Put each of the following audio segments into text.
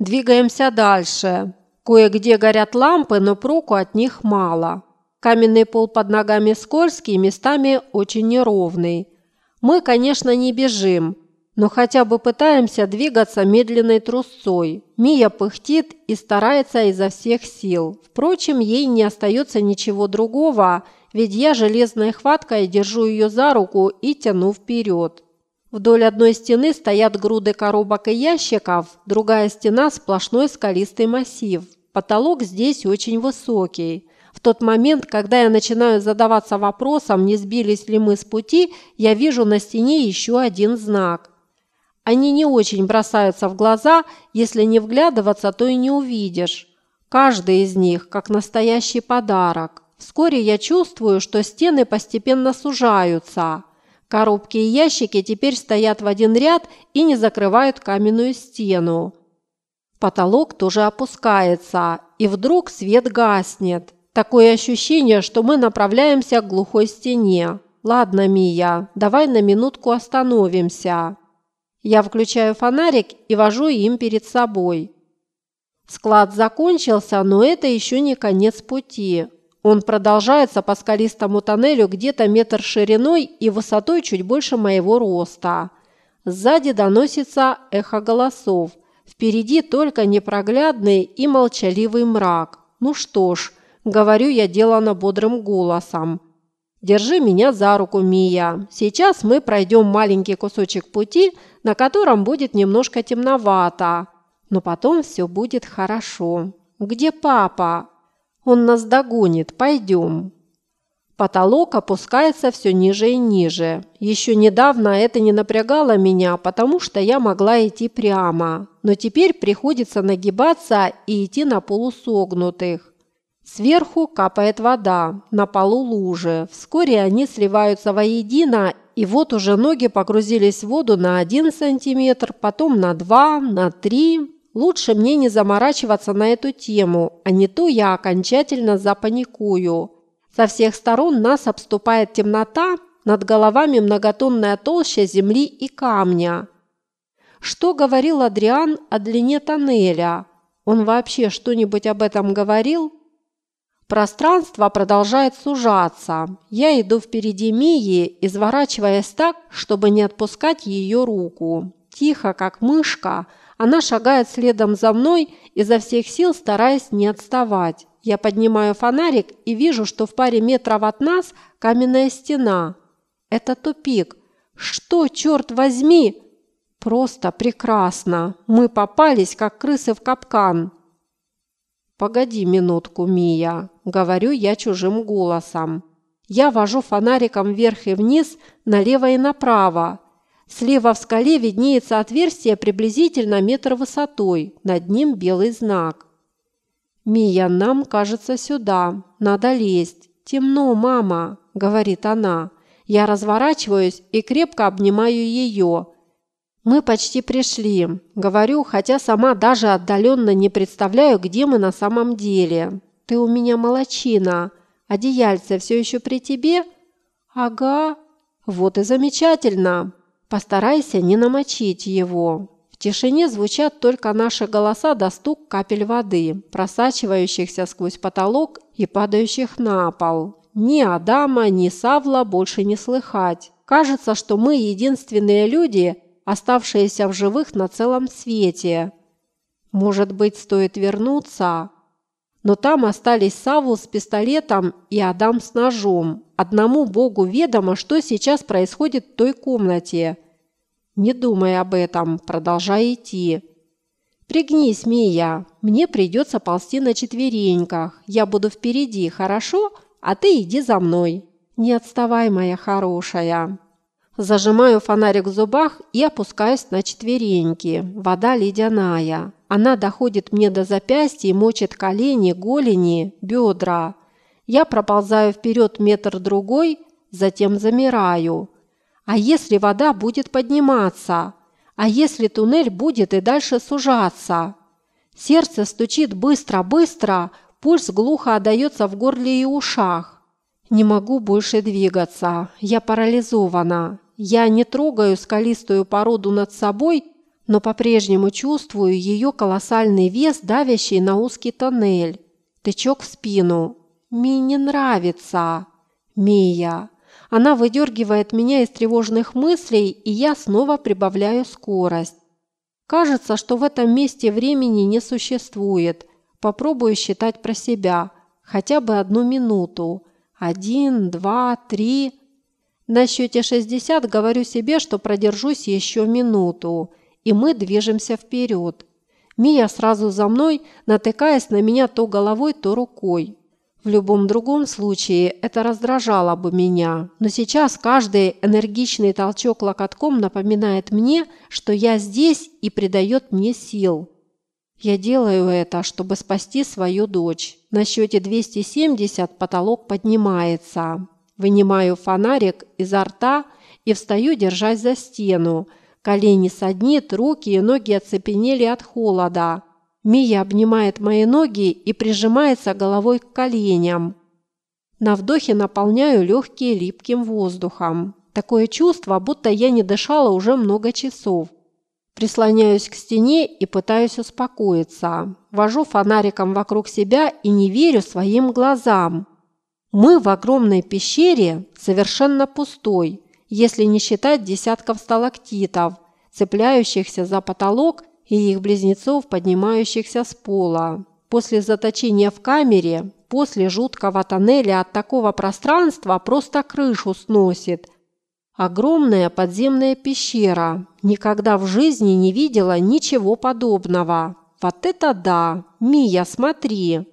Двигаемся дальше. Кое-где горят лампы, но проку от них мало. Каменный пол под ногами скользкий, местами очень неровный. Мы, конечно, не бежим, но хотя бы пытаемся двигаться медленной трусцой. Мия пыхтит и старается изо всех сил. Впрочем, ей не остается ничего другого, ведь я железной хваткой держу ее за руку и тяну вперед. Вдоль одной стены стоят груды коробок и ящиков, другая стена – сплошной скалистый массив. Потолок здесь очень высокий. В тот момент, когда я начинаю задаваться вопросом, не сбились ли мы с пути, я вижу на стене еще один знак. Они не очень бросаются в глаза, если не вглядываться, то и не увидишь. Каждый из них как настоящий подарок. Вскоре я чувствую, что стены постепенно сужаются. Коробки и ящики теперь стоят в один ряд и не закрывают каменную стену. Потолок тоже опускается, и вдруг свет гаснет. Такое ощущение, что мы направляемся к глухой стене. Ладно, Мия, давай на минутку остановимся. Я включаю фонарик и вожу им перед собой. Склад закончился, но это еще не конец пути. Он продолжается по скалистому тоннелю где-то метр шириной и высотой чуть больше моего роста. Сзади доносится эхо голосов. Впереди только непроглядный и молчаливый мрак. Ну что ж, говорю я делано бодрым голосом. Держи меня за руку, Мия. Сейчас мы пройдем маленький кусочек пути, на котором будет немножко темновато. Но потом все будет хорошо. Где папа? Он нас догонит. Пойдем. Потолок опускается все ниже и ниже. Еще недавно это не напрягало меня, потому что я могла идти прямо. Но теперь приходится нагибаться и идти на полусогнутых. Сверху капает вода, на полу лужи. Вскоре они сливаются воедино, и вот уже ноги погрузились в воду на один сантиметр, потом на два, на три. Лучше мне не заморачиваться на эту тему, а не то я окончательно запаникую. Со всех сторон нас обступает темнота, над головами многотонная толща земли и камня. Что говорил Адриан о длине тоннеля? Он вообще что-нибудь об этом говорил? Пространство продолжает сужаться. Я иду впереди Мии, изворачиваясь так, чтобы не отпускать ее руку. Тихо, как мышка, она шагает следом за мной, изо всех сил стараясь не отставать. Я поднимаю фонарик и вижу, что в паре метров от нас каменная стена. Это тупик. Что, черт возьми? Просто прекрасно. Мы попались, как крысы в капкан. «Погоди минутку, Мия», – говорю я чужим голосом. Я вожу фонариком вверх и вниз, налево и направо. Слева в скале виднеется отверстие приблизительно метр высотой, над ним белый знак. «Мия, нам, кажется, сюда. Надо лезть. Темно, мама», – говорит она. Я разворачиваюсь и крепко обнимаю ее. «Мы почти пришли», – говорю, хотя сама даже отдаленно не представляю, где мы на самом деле. «Ты у меня молочина. Одеяльце все еще при тебе?» «Ага». «Вот и замечательно. Постарайся не намочить его». В тишине звучат только наши голоса да стук капель воды, просачивающихся сквозь потолок и падающих на пол. Ни Адама, ни Савла больше не слыхать. Кажется, что мы единственные люди – оставшиеся в живых на целом свете. Может быть, стоит вернуться? Но там остались Савул с пистолетом и Адам с ножом. Одному Богу ведомо, что сейчас происходит в той комнате. Не думай об этом, продолжай идти. Пригнись, Мия, мне придется ползти на четвереньках. Я буду впереди, хорошо? А ты иди за мной. Не отставай, моя хорошая. Зажимаю фонарик в зубах и опускаюсь на четвереньки. Вода ледяная. Она доходит мне до запястья и мочит колени, голени, бедра. Я проползаю вперед метр-другой, затем замираю. А если вода будет подниматься? А если туннель будет и дальше сужаться? Сердце стучит быстро-быстро, пульс глухо отдается в горле и ушах. Не могу больше двигаться, я парализована. Я не трогаю скалистую породу над собой, но по-прежнему чувствую ее колоссальный вес, давящий на узкий тоннель. Тычок в спину. Ми не нравится. Мия. Она выдергивает меня из тревожных мыслей, и я снова прибавляю скорость. Кажется, что в этом месте времени не существует. Попробую считать про себя. Хотя бы одну минуту. Один, два, три. На счете 60 говорю себе, что продержусь еще минуту. И мы движемся вперед. Мия сразу за мной, натыкаясь на меня то головой, то рукой. В любом другом случае это раздражало бы меня, но сейчас каждый энергичный толчок локотком напоминает мне, что я здесь и придает мне сил. Я делаю это, чтобы спасти свою дочь. На счете 270 потолок поднимается. Вынимаю фонарик изо рта и встаю, держась за стену. Колени саднит, руки и ноги оцепенели от холода. Мия обнимает мои ноги и прижимается головой к коленям. На вдохе наполняю легкие липким воздухом. Такое чувство, будто я не дышала уже много часов. Прислоняюсь к стене и пытаюсь успокоиться. Вожу фонариком вокруг себя и не верю своим глазам. Мы в огромной пещере, совершенно пустой, если не считать десятков сталактитов, цепляющихся за потолок и их близнецов, поднимающихся с пола. После заточения в камере, после жуткого тоннеля от такого пространства просто крышу сносит. Огромная подземная пещера. Никогда в жизни не видела ничего подобного. Вот это да! Мия, смотри!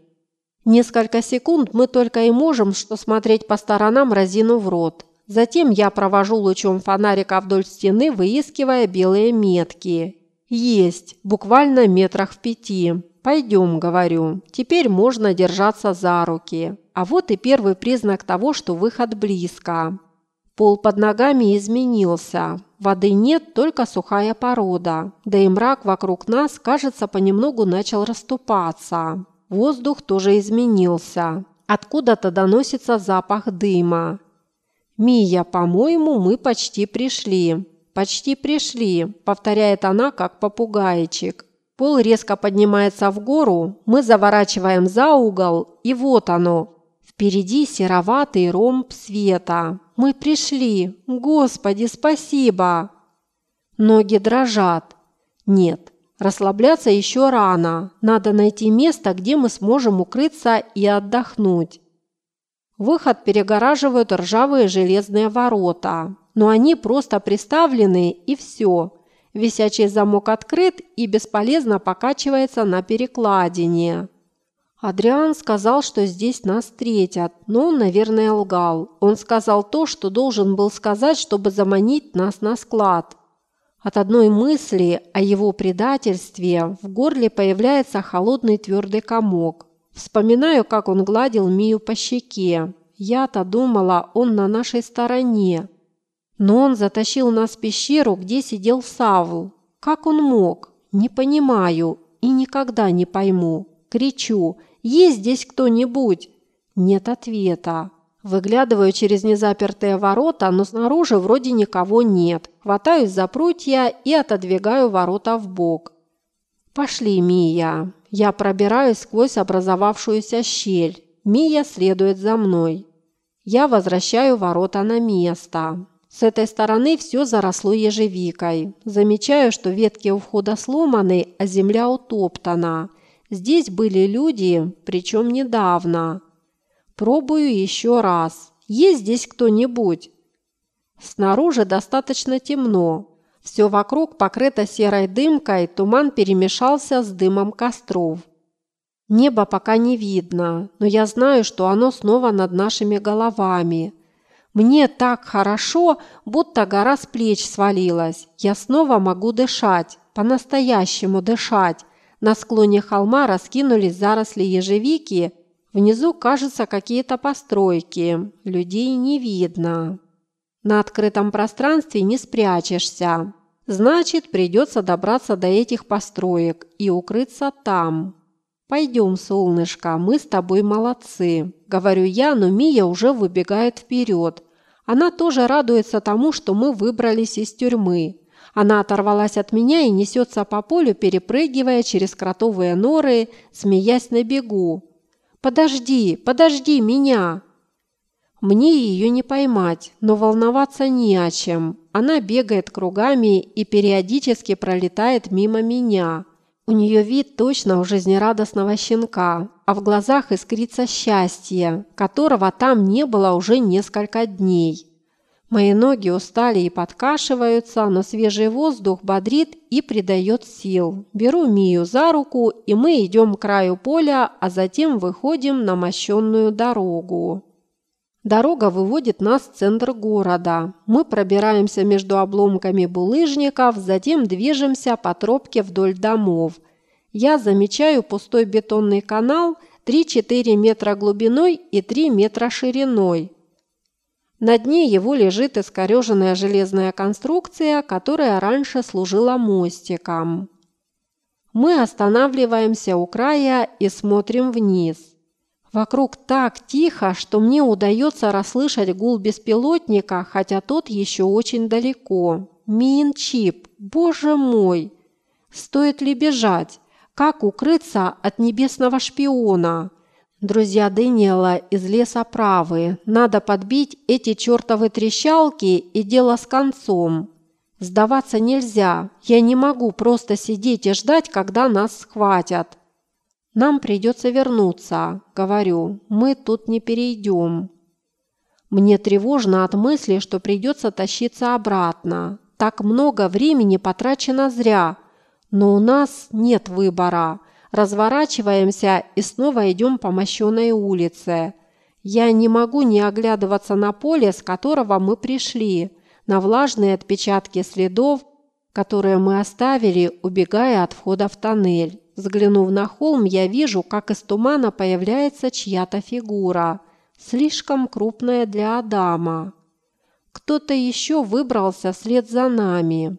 Несколько секунд мы только и можем что смотреть по сторонам, разинув рот. Затем я провожу лучом фонарика вдоль стены, выискивая белые метки. «Есть, буквально метрах в пяти. Пойдем», – говорю. «Теперь можно держаться за руки». А вот и первый признак того, что выход близко. Пол под ногами изменился. Воды нет, только сухая порода. Да и мрак вокруг нас, кажется, понемногу начал расступаться. Воздух тоже изменился. Откуда-то доносится запах дыма. «Мия, по-моему, мы почти пришли». «Почти пришли», – повторяет она, как попугайчик. Пол резко поднимается в гору, мы заворачиваем за угол, и вот оно. Впереди сероватый ромб света. Мы пришли. Господи, спасибо. Ноги дрожат. Нет, расслабляться еще рано. Надо найти место, где мы сможем укрыться и отдохнуть. Выход перегораживают ржавые железные ворота но они просто приставлены и все. Висячий замок открыт и бесполезно покачивается на перекладине. Адриан сказал, что здесь нас встретят, но он, наверное, лгал. Он сказал то, что должен был сказать, чтобы заманить нас на склад. От одной мысли о его предательстве в горле появляется холодный твердый комок. Вспоминаю, как он гладил Мию по щеке. Я-то думала, он на нашей стороне. Но он затащил нас в пещеру, где сидел Савл. Как он мог? Не понимаю и никогда не пойму. Кричу «Есть здесь кто-нибудь?» Нет ответа. Выглядываю через незапертые ворота, но снаружи вроде никого нет. Хватаюсь за прутья и отодвигаю ворота в бок. «Пошли, Мия!» Я пробираюсь сквозь образовавшуюся щель. Мия следует за мной. Я возвращаю ворота на место. С этой стороны все заросло ежевикой. Замечаю, что ветки у входа сломаны, а земля утоптана. Здесь были люди, причем недавно. Пробую еще раз. Есть здесь кто-нибудь? Снаружи достаточно темно. Все вокруг покрыто серой дымкой, туман перемешался с дымом костров. Небо пока не видно, но я знаю, что оно снова над нашими головами. Мне так хорошо, будто гора с плеч свалилась. Я снова могу дышать, по-настоящему дышать. На склоне холма раскинулись заросли ежевики. Внизу, кажется, какие-то постройки. Людей не видно. На открытом пространстве не спрячешься. Значит, придется добраться до этих построек и укрыться там. «Пойдем, солнышко, мы с тобой молодцы», – говорю я, но Мия уже выбегает вперед. Она тоже радуется тому, что мы выбрались из тюрьмы. Она оторвалась от меня и несется по полю, перепрыгивая через кротовые норы, смеясь на бегу. «Подожди, подожди меня!» Мне ее не поймать, но волноваться не о чем. Она бегает кругами и периодически пролетает мимо меня. У нее вид точно у жизнерадостного щенка, а в глазах искрится счастье, которого там не было уже несколько дней. Мои ноги устали и подкашиваются, но свежий воздух бодрит и придает сил. Беру Мию за руку, и мы идем к краю поля, а затем выходим на мощенную дорогу. Дорога выводит нас в центр города. Мы пробираемся между обломками булыжников, затем движемся по тропке вдоль домов. Я замечаю пустой бетонный канал 3-4 метра глубиной и 3 метра шириной. На дне его лежит искореженная железная конструкция, которая раньше служила мостиком. Мы останавливаемся у края и смотрим вниз. Вокруг так тихо, что мне удается расслышать гул беспилотника, хотя тот еще очень далеко. Мин-чип, боже мой! Стоит ли бежать? Как укрыться от небесного шпиона? Друзья Дэниела из леса правы. Надо подбить эти чертовы трещалки и дело с концом. Сдаваться нельзя. Я не могу просто сидеть и ждать, когда нас схватят. Нам придется вернуться, говорю. Мы тут не перейдем. Мне тревожно от мысли, что придется тащиться обратно. Так много времени потрачено зря. Но у нас нет выбора разворачиваемся и снова идем по мощенной улице. Я не могу не оглядываться на поле, с которого мы пришли, на влажные отпечатки следов, которые мы оставили, убегая от входа в тоннель. Взглянув на холм, я вижу, как из тумана появляется чья-то фигура, слишком крупная для Адама. Кто-то еще выбрался вслед за нами.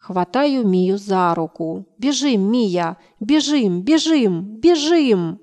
Хватаю Мию за руку. «Бежим, Мия! Бежим, бежим, бежим!»